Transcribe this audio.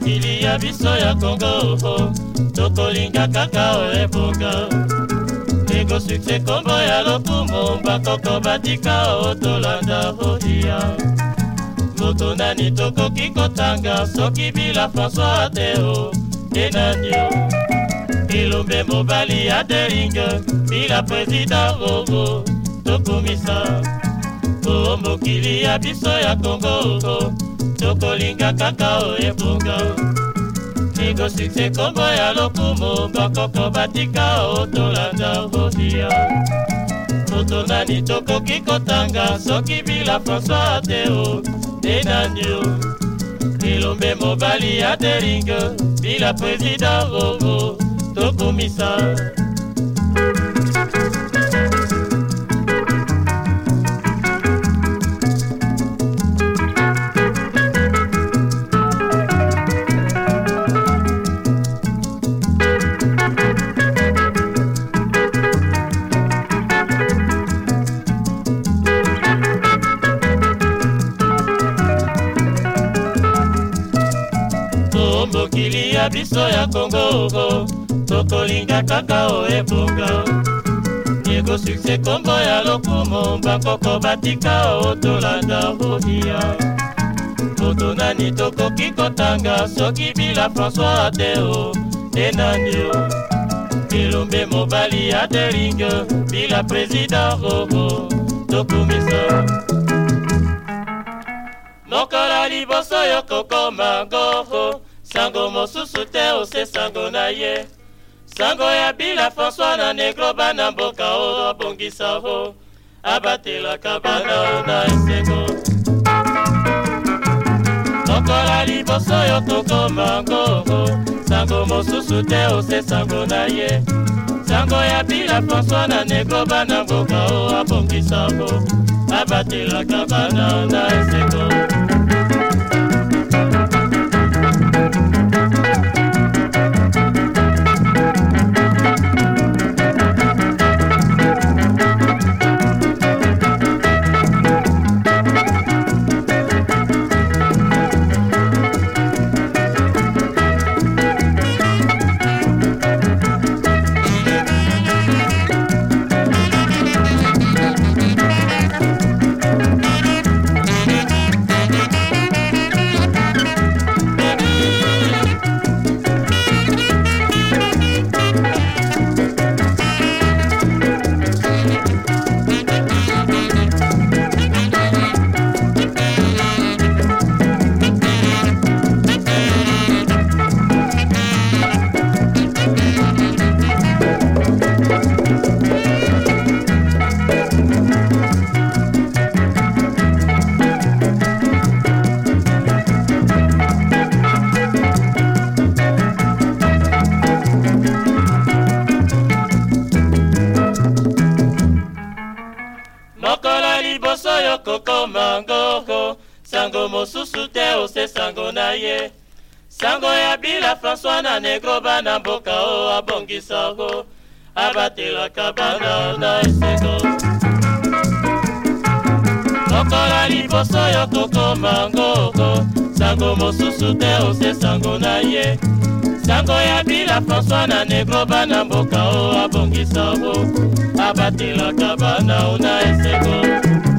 mokili ya biso ya kongo tokolinga kaka oebonga ndeko sukse nkombo ya lokumu bakoko batika o tolanda odia moto nani tokoki kotanga soki bila françois teo te nanio elombe mobali ya deringe bila president oo tokumisa o mokili ya biso ya kongo tokolinga kaka o ebonga egosukse kombo ya lokumu bakoko batika o tolanda bodia moto nani tokoki kotanga soki bila françois ate o nde nani o elombe mobali ya deringe bila président vovo tokumisa ya biso ya kongo tokolinga kaka o ebonga niego sukse kombo ya lokumu bakoko batika o tolanda odia moto nani tokoki kotanga soki bila françois ateo te nani o bilombe mobali ya deringe bila président robo tokumisa mokolo liboso yo kokoma goro sango mosusu te ose sango na ye sango ya bila françois na negro bana mboka o abongisa o abatelaka bana o na esengo tokola liboso yo tokoma ngoo sango mosusu te ose sango na ye sango ya bila françois na negro bana mboka o abongisa o abatelaka bana o na esengo oyo kokoma ngoko sango mosusu te ose sango na ye sango ya bila françois na negro bana mboka o abongisango abatelaka bana na esengo lokola liboso yo kokoma ngoko sango mosusu te ose sango na ye sango ya bila françois na negro bana mboka o abongisango abatelaka bana o na esengo